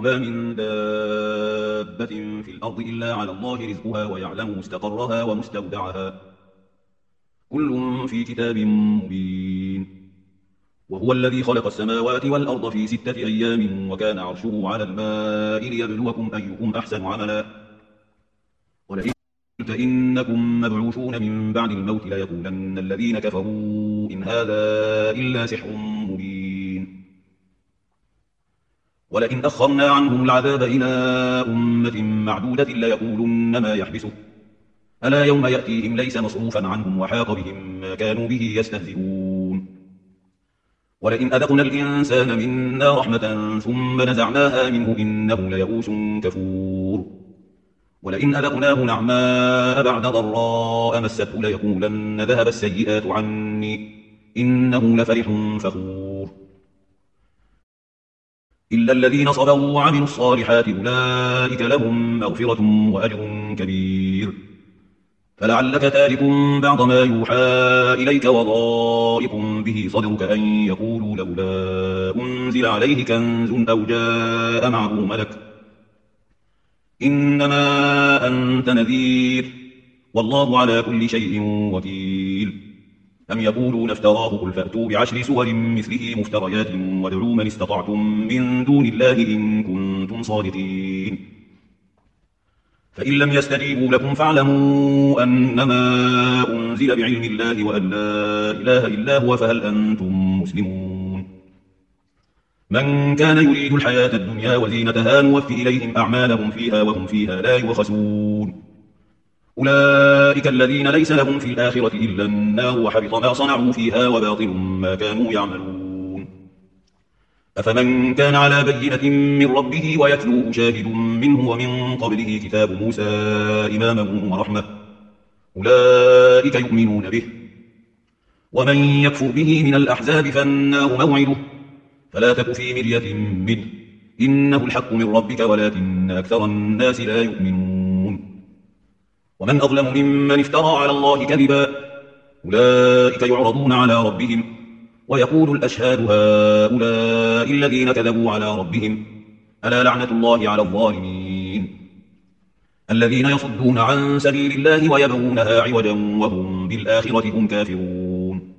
وما من دابة في الأرض إلا على الله رزقها ويعلم مستقرها ومستودعها. كل في كتاب مبين. وهو الذي خلق السماوات والأرض في ستة أيام وكان عرشه على الماء ليبلوكم أيكم أحسن عملا. ولئن قلت إنكم مبعوثون من بعد الموت ليقولن الذين كفروا إن هذا إلا سحر مبين. ولئن أخرنا عنهم العذاب إلى أمة معدودة ليقولن ما يحبسه. ألا يوم يأتيهم ليس مصروفا عنهم وحاق بهم ما كانوا به يستهزئون. ولئن أذقنا الإنسان منا رحمة ثم نزعناها منه إنه ليئوس كفور. ولئن أذقناه نعماء بعد ضراء مسته ليقولن ذهب السيئات عني إنه لفرح فخور. إلا الذين صبروا وعملوا الصالحات أولئك لهم مغفرة وأجر كبير. فلعلك تارك بعض ما يوحى إليك وضائق به صدرك أن يقولوا لولا أنزل عليه كنز أو جاء معه ملك. إنما أنت نذير. والله على كل شيء وكيل. أم يقولون افتراه قل فأتوا بعشر سور مثله مفتريات وادعوا من استطعتم من دون الله إن كنتم صادقين. فإن لم يستجيبوا لكم فاعلموا أنما أنزل بعلم الله وأن لا إله إلا هو فهل أنتم مسلمون. من كان يريد الحياة الدنيا وزينتها نوفي إليهم أعمالهم فيها وهم فيها لا يوخسون أولئك الذين ليس لهم في الآخرة إلا النار وحبط ما صنعوا فيها وباطل ما كانوا يعملون. أفمن كان على بينة من ربه ويتلوه شاهد منه ومن قبله كتاب موسى إماما ورحمة. أولئك يؤمنون به. ومن يكفر به من الأحزاب فالنار موعده. فلا تك في مرية منه. إنه الحق من ربك ولكن أكثر الناس لا يؤمنون. ومن أظلم ممن افترى على الله كذبا أولئك يعرضون على ربهم ويقول الأشهاد هؤلاء الذين كذبوا على ربهم ألا لعنة الله على الظالمين؟ الذين يصدون عن سبيل الله ويبغونها عوجا وهم بالآخرة هم كافرون.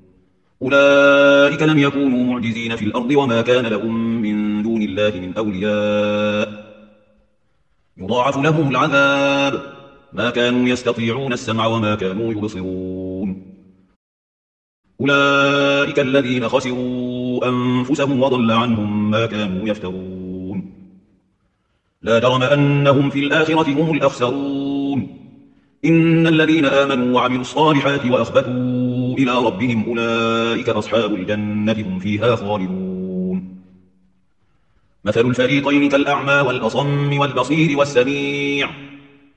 أولئك لم يكونوا معجزين في الأرض وما كان لهم من دون الله من أولياء. يضاعف لهم العذاب. ما كانوا يستطيعون السمع وما كانوا يبصرون. أولئك الذين خسروا أنفسهم وضل عنهم ما كانوا يفترون. لا جرم أنهم في الآخرة هم الأخسرون. إن الذين آمنوا وعملوا الصالحات وأخبتوا إلى ربهم أولئك أصحاب الجنة هم فيها خالدون. مثل الفريقين كالأعمى والأصم والبصير والسميع.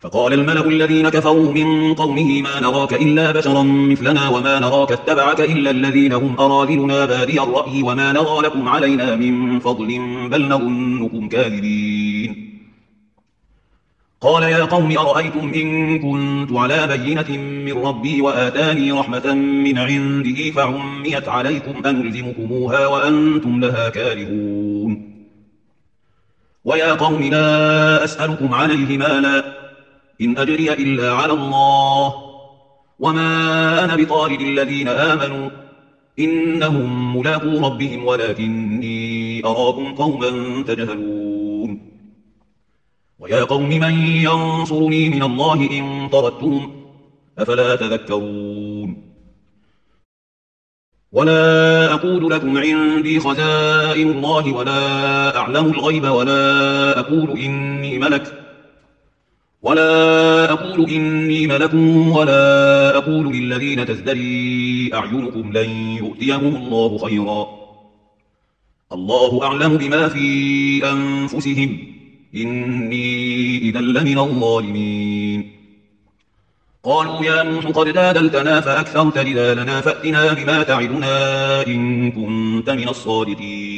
فقال الملأ الذين كفروا من قومه ما نراك إلا بشرا مثلنا وما نراك اتبعك إلا الذين هم أراذلنا بادي الرأي وما نرى لكم علينا من فضل بل نظنكم كاذبين. قال يا قوم أرأيتم إن كنت على بينة من ربي وآتاني رحمة من عنده فعميت عليكم أنلزمكموها وأنتم لها كارهون. ويا قوم لا أسألكم عليه مالا إن أجري إلا على الله. وما أنا بطارد الذين آمنوا. إنهم ملاقوا ربهم ولكني أراكم قوما تجهلون. ويا قوم من ينصرني من الله إن طردتهم؟ أفلا تذكرون. ولا أقول لكم عندي خزائن الله ولا أعلم الغيب ولا أقول إني ملك. ولا أقول إني ملك ولا أقول للذين تزدري أعينكم لن يؤتيهم الله خيرا. الله أعلم بما في أنفسهم. إني إذا لمن الظالمين. قالوا يا نوح قد دادلتنا فأكثرت جدالنا فأتنا بما تعدنا إن كنت من الصادقين.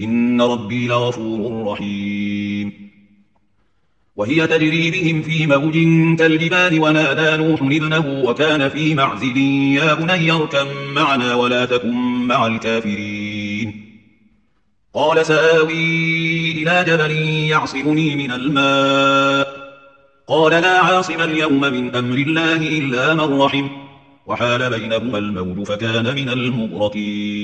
إن ربي لغفور رحيم. وهي تجري بهم في موج كالجبال ونادى نوح ابنه وكان في معزل. يا بني اركم معنا ولا تكن مع الكافرين. قال سآوي إلى جبل يعصبني من الماء. قال لا عاصم اليوم من أمر الله إلا من رحم. وحال بينهما الموج فكان من المغرقين.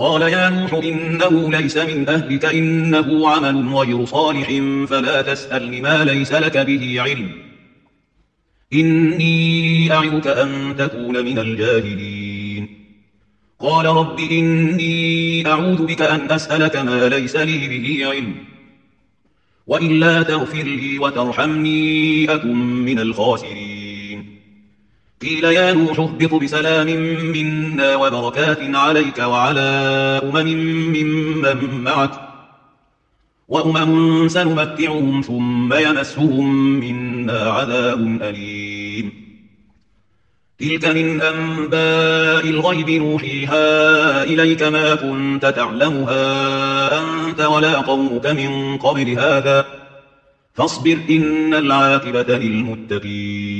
قال يا نوح إنه ليس من أهلك إنه عمل غير صالح فلا تسأل لما ليس لك به علم. إني أعيك أن تكون من الجاهلين. قال رب إني أعوذ بك أن أسألك ما ليس لي به علم. وإلا تغفر لي وترحمني أكن من الخاسرين. قيل يا نوح اهبط بسلام منا وبركات عليك وعلى أمم من من معك وأمم سنمتعهم ثم يمسهم منا عذاب أليم. تلك من أنباء الغيب نوحيها إليك ما كنت تعلمها أنت ولا قومك من قبل هذا. فاصبر إن العاقبة للمتقين.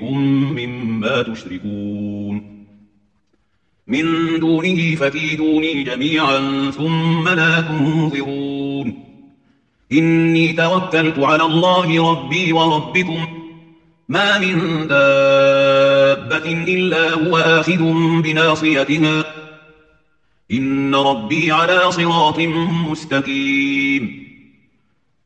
بريء مما تشركون. من دونه فكيدوني جميعا ثم لا تنظرون. إني توكلت على الله ربي وربكم. ما من دابة إلا هو آخذ بناصيتها. إن ربي على صراط مستقيم.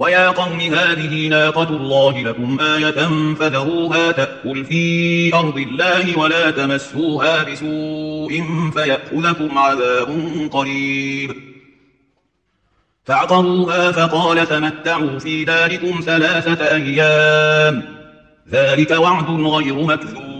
ويا قوم هذه ناقة الله لكم آية فذروها تأكل في أرض الله ولا تمسوها بسوء فيأخذكم عذاب قريب. فاعطروها فقال تمتعوا في داركم ثلاثة أيام. ذلك وعد غير مكذوب.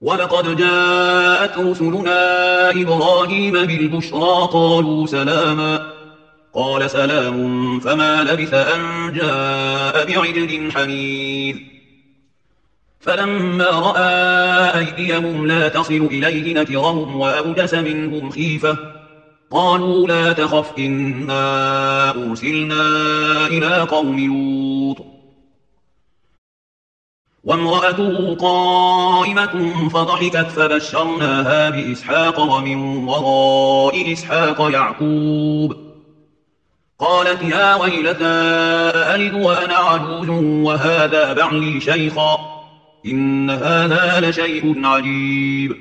وَلَقَدْ جَاءَتْ رُسُلُنَا إِبْرَاهِيمَ بِالْبُشْرَى قَالُوا سَلَامًا قال سلام فما لبث أن جاء بعجل حميد فلما رأى أيديهم لا تصل إليه نكرهم وأوجس منهم خيفة قالوا لا تخف إنا أرسلنا إلى قوم لوط وامرأته قائمة فضحكت فبشرناها بإسحاق ومن وراء إسحاق يعقوب. قالت يا ويلتا ألد وأنا عجوز وهذا بعلي شيخا إن هذا لشيء عجيب.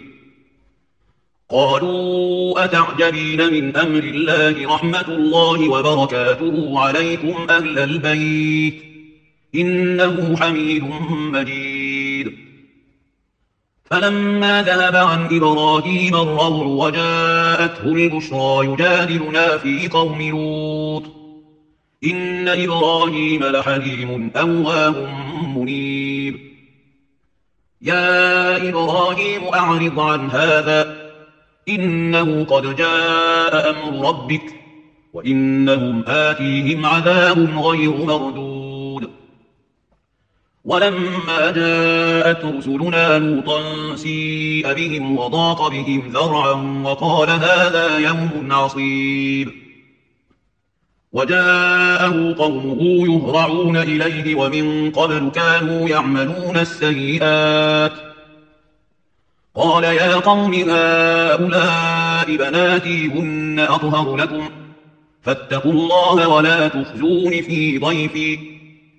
قالوا أتعجبين من أمر الله رحمة الله وبركاته عليكم أهل البيت. إنه حميد مجيد. فلما ذهب عن إبراهيم الروع وجاءته البشرى يجادلنا في قوم لوط. إن إبراهيم لحليم أواه منيب. يا إبراهيم أعرض عن هذا. إنه قد جاء أمر ربك. وإنهم آتيهم عذاب غير مردود. ولما جاءت رسلنا نوطا سيء بهم وضاق بهم ذرعا وقال هذا يوم عصيب. وجاءه قومه يهرعون إليه ومن قبل كانوا يعملون السيئات. قال يا قوم هؤلاء بناتي هن أطهر لكم. فاتقوا الله ولا تخزون في ضيفي.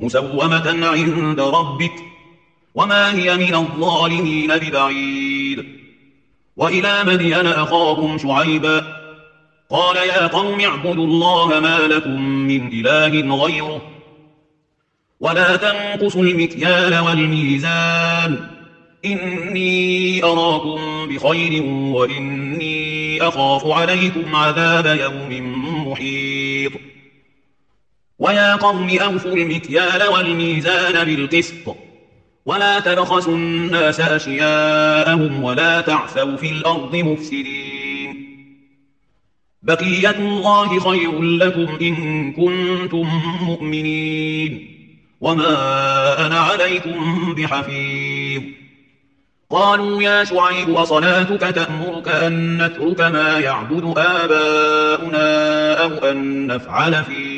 مسومة عند ربك وما هي من الظالمين ببعيد. وإلى مدين أخاهم شعيبا. قال يا قوم اعبدوا الله ما لكم من إله غيره. ولا تنقصوا المكيال والميزان. إني أراكم بخير وإني أخاف عليكم عذاب يوم محيط. ويا قوم أوفوا المكيال والميزان بالقسط ولا تبخسوا الناس أشياءهم ولا تعثوا في الأرض مفسدين بقية الله خير لكم إن كنتم مؤمنين وما أنا عليكم بحفيظ قالوا يا شعيب وصلاتك تأمرك أن نترك ما يعبد آباؤنا أو أن نفعل فيه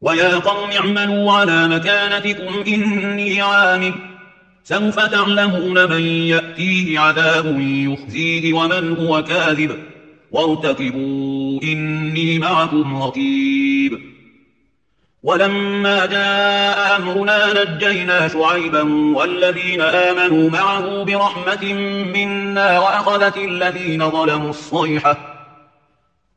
ويا قوم اعملوا على مكانتكم إني عامل سوف تعلمون من يأتيه عذاب يخزيه ومن هو كاذب وارتكبوا إني معكم رقيب ولما جاء أمرنا نجينا شعيبا والذين آمنوا معه برحمة منا وأخذت الذين ظلموا الصيحة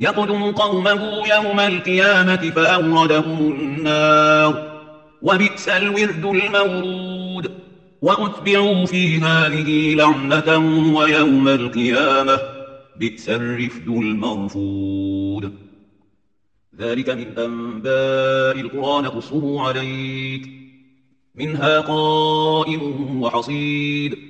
يقدم قومه يوم القيامة فأوردهم النار. وبئس الورد المورود. وأتبعوا في هذه لعنة ويوم القيامة. بئس الرفد المرفود ذلك من أنباء القرآن نقصه عليك. منها قائم وحصيد.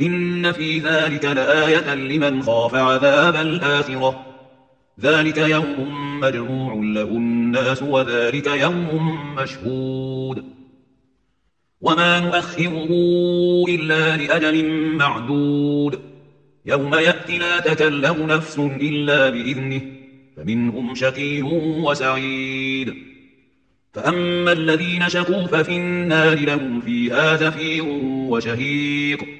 إن في ذلك لآية لمن خاف عذاب الآخرة. ذلك يوم مجموع له الناس وذلك يوم مشهود. وما نؤخره إلا لأجل معدود. يوم يأتي لا تكلم نفس إلا بإذنه فمنهم شقي وسعيد. فأما الذين شقوا ففي النار لهم فيها زفير وشهيق.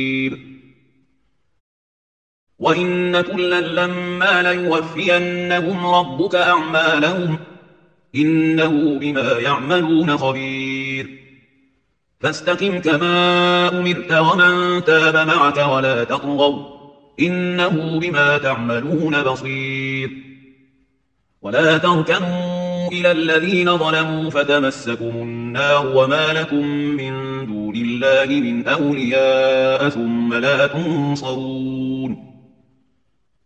وَإِنَّ كُلًّا لَّمَّا لَيُوَفِّيَنَّهُمْ رَبُّكَ أَعْمَالَهُمْ إِنَّهُ بِمَا يَعْمَلُونَ خَبِيرٌ فَاسْتَقِمْ كَمَا أُمِرْتَ وَمَن تَابَ مَعَكَ وَلَا تَطْغَوْا إِنَّهُ بِمَا تَعْمَلُونَ بَصِيرٌ وَلَا تَرْكَنُوا إِلَى الَّذِينَ ظَلَمُوا فَتَمَسَّكُمُ النَّارُ وَمَا لَكُم مِّن دُونِ اللَّهِ مِنْ أَوْلِيَاءَ ثُمَّ لَا تُنصَرُونَ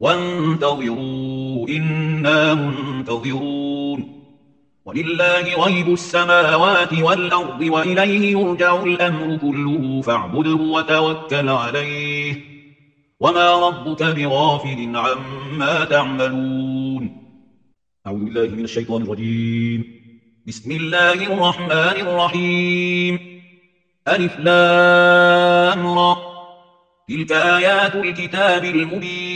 وانتظروا إنا منتظرون. ولله غيب السماوات والأرض وإليه يرجع الأمر كله فاعبده وتوكل عليه. وما ربك بغافل عما تعملون. أعوذ بالله من الشيطان الرجيم. بسم الله الرحمن الرحيم. ألف لامر تلك آيات الكتاب المبين.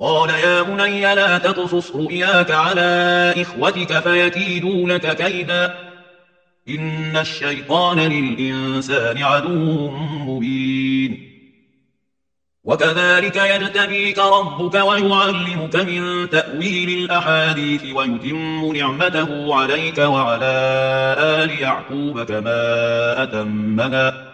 قال يا بني لا تقصص رؤياك على إخوتك فيكيدونك كيدا. إن الشيطان للإنسان عدو مبين. وكذلك يجتبيك ربك ويعلمك من تأويل الأحاديث ويتم نعمته عليك وعلى آل يعقوب كما أتمها.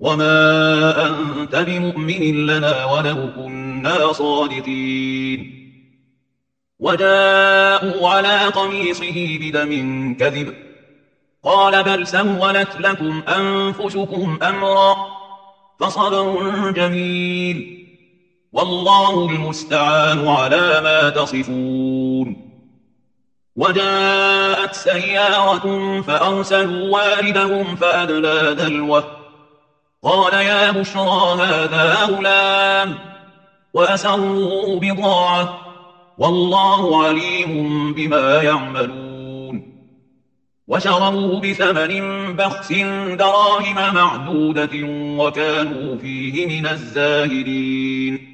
وما أنت بمؤمن لنا ولو كنا صادقين وجاءوا على قميصه بدم كذب قال بل سولت لكم أنفسكم أمرا فصبر جميل والله المستعان على ما تصفون وجاءت سيارة فأرسلوا واردهم فأدلى دلوه قال يا بشرى هذا غلام وأسروا بضاعة والله عليم بما يعملون وشروا بثمن بخس دراهم معدودة وكانوا فيه من الزاهدين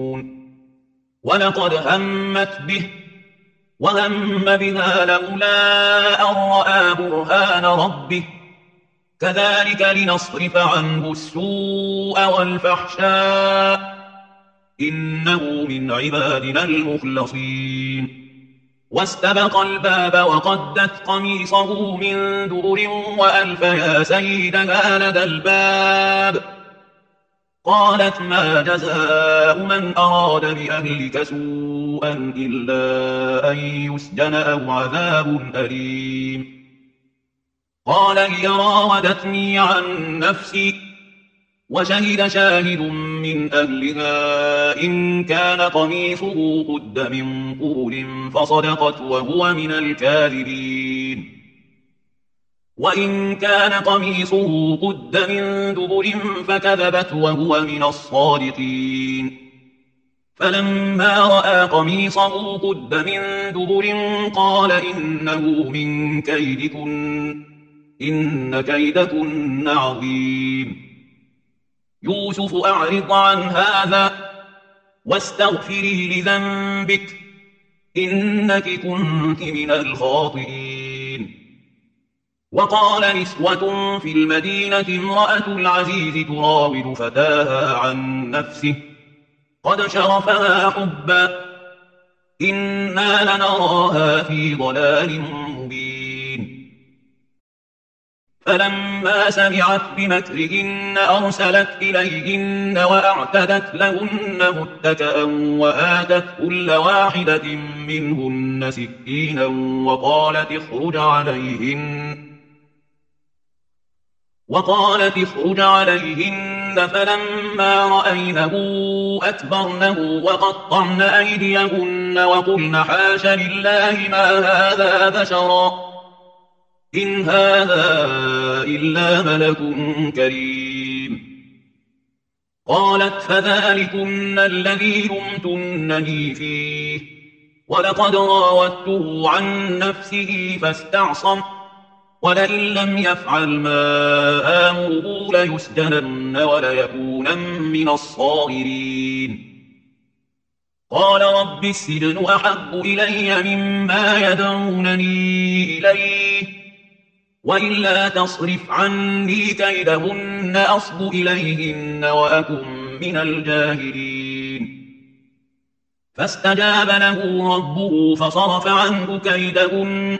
ولقد همت به وهم بها لولا أن رأى برهان ربه. كذلك لنصرف عنه السوء والفحشاء إنه من عبادنا المخلصين. واستبق الباب وقدت قميصه من دور وألف يا سيدنا لدى الباب. قالت ما جزاء من أراد بأهلك سوءا إلا أن يسجن أو عذاب أليم. قال هي راودتني عن نفسي وشهد شاهد من أهلها إن كان قميصه قد من قول فصدقت وهو من الكاذبين. وَإِن كَانَ قَمِيصُهُ قُدَّ مِن دُبُرٍ فَكَذَبَتْ وَهُوَ مِنَ الصَّادِقِينَ فَلَمَّا رَأَى قَمِيصَهُ قُدَّ مِن دُبُرٍ قَالَ إِنَّهُ مِن كَيْدِكُنَّ إِنَّ كَيْدَكُنَّ عَظِيمٌ يُوسُفُ أَعْرِضْ عَنْ هَذَا وَاسْتَغْفِرِي لِذَنبِكِ إِنَّكِ كُنتِ مِنَ الْخَاطِئِينَ وقال نسوة في المدينة امرأة العزيز تراود فتاها عن نفسه. قد شرفها حبا. إنا لنراها في ضلال مبين. فلما سمعت بمكرهن أرسلت إليهن وأعتدت لهن متكأا وآتت كل واحدة منهن سكينا وقالت اخرج عليهن. وقالت اخرج عليهن فلما رأينه أكبرنه وقطعن أيديهن وقلن حاش لله ما هذا بشرا إن هذا إلا ملك كريم. قالت فذلكن الذي رمتنني فيه. ولقد راودته عن نفسه فاستعصمت ولئن لم يفعل ما آمره ليسجنن وليكونن من الصاغرين. قال رب السجن أحب إلي مما يدعونني إليه وإلا تصرف عني كيدهن أصب إليهن وأكن من الجاهلين. فاستجاب له ربه فصرف عنه كيدهن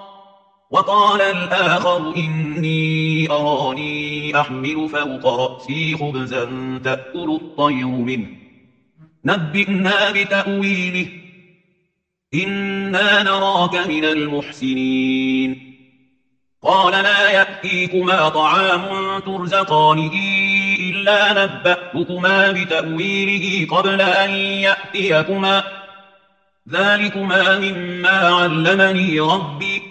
وقال الآخر إني أراني أحمل فوق رأسي خبزا تأكل الطير منه. نبئنا بتأويله. إنا نراك من المحسنين. قال لا يأتيكما طعام ترزقانه إلا نبأتكما بتأويله قبل أن يأتيكما. ذلكما مما علمني ربي.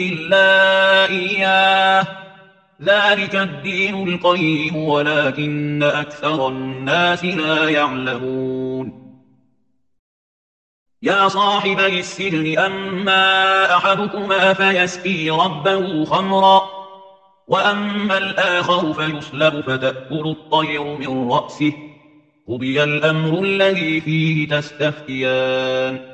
إلا إياه. ذلك الدين القيم ولكن أكثر الناس لا يعلمون. يا صاحب السجن أما أحدكما فيسقي ربه خمرا وأما الآخر فيسلب فتأكل الطير من رأسه. قضي الأمر الذي فيه تستفتيان.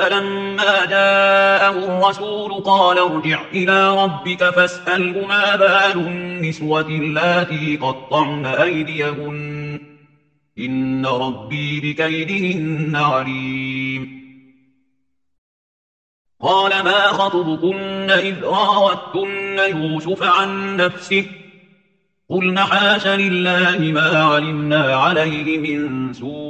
فلما جاءه الرسول قال ارجع إلى ربك فاسأله ما بال النسوة التي قطعن أيديهن. إن ربي بكيدهن عليم. قال ما خطبكن إذ راوتن يوسف عن نفسه؟ قلن حاش لله ما علمنا عليه من سور